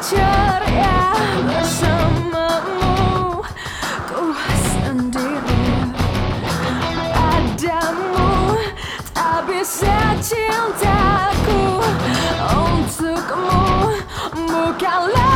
ceria ya. bersamamu ku sendiri. Adamu tak bisa cintaku. Untukmu bukanlah